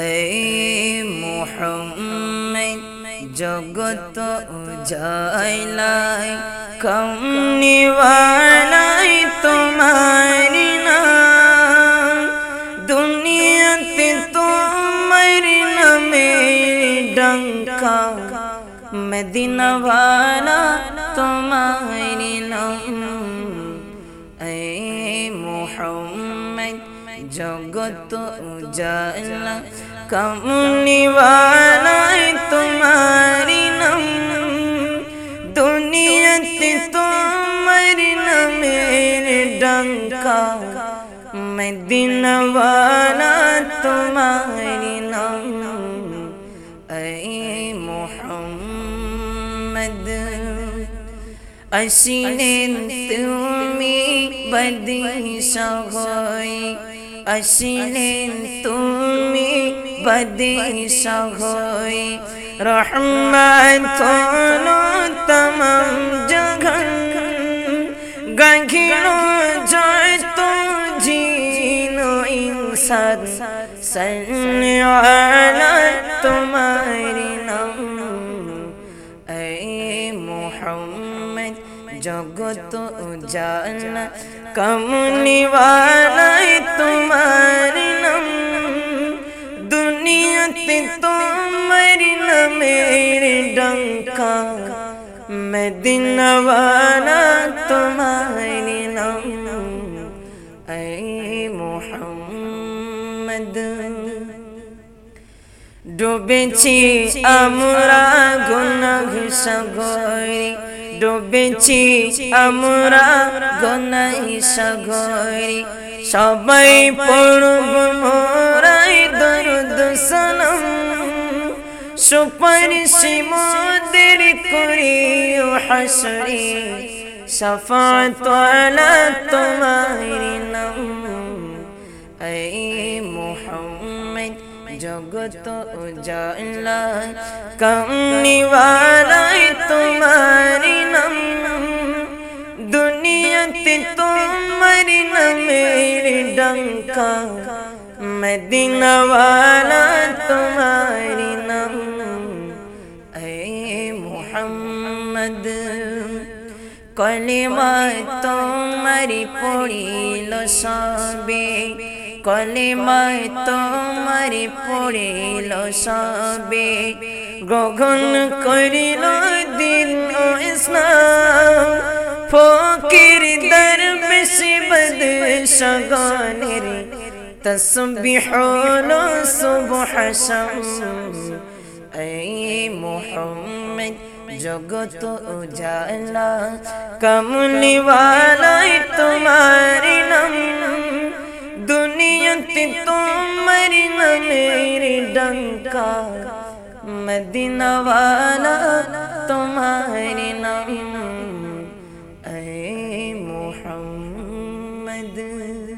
اے محمد جگت اجالائی کمنی والائی تمہاری نام دنیا تے تمہاری نمی ڈنکا مدینہ والا تمہاری نام اے محمد জগত উজালা কমনিওয়ালাই তোমারি নাম দুনিয়াতে তোমার নামের ডঙ্কা মদিনাওয়ালা তোমারি নাম এ মোহাম্মদ আসিলেন তুমি বদিশা হই আসিলেন اسینے تمی بدی سہوئی رحمتونو تمام جگن گنگھینو جائے تو جینو انسان سنعالا تمہاری জগত উজালা কমনিওয়ালাই তোমার নাম। দুনিয়াতে তোমার নামের ডঙ্কা, মদিনাওয়ালা তোমার নাম। এ মোহাম্মদ। ডুবেছি আমরা গুনাহ সাগরে ডুবেছি আমরা গুনাহ সাগরে। সবাই পড়ব মোরাই দরুদ সনম সুপারিশি মোদের করি ও হাসরে। শফাত আলা তোমার নাম। এ মোহাম্মদ জগত উজালা। কমনিওয়ালাই তোমারি پہ تو مرنا میری ڈنکا، مدینہ والا تمہاری نم۔ اے محمد، کلمہ تمہاری پوری لو سابے کلمہ تمہاری پوری لو سابے گگن کری لو دل دے شغانر تسبحون صبح شم اے محمد جگو اجالا، کملی والا تمہاری نم دنیا تی تمہاری میری ڈنکا. مدینہ والا تمہاری نم اے محمد olmadı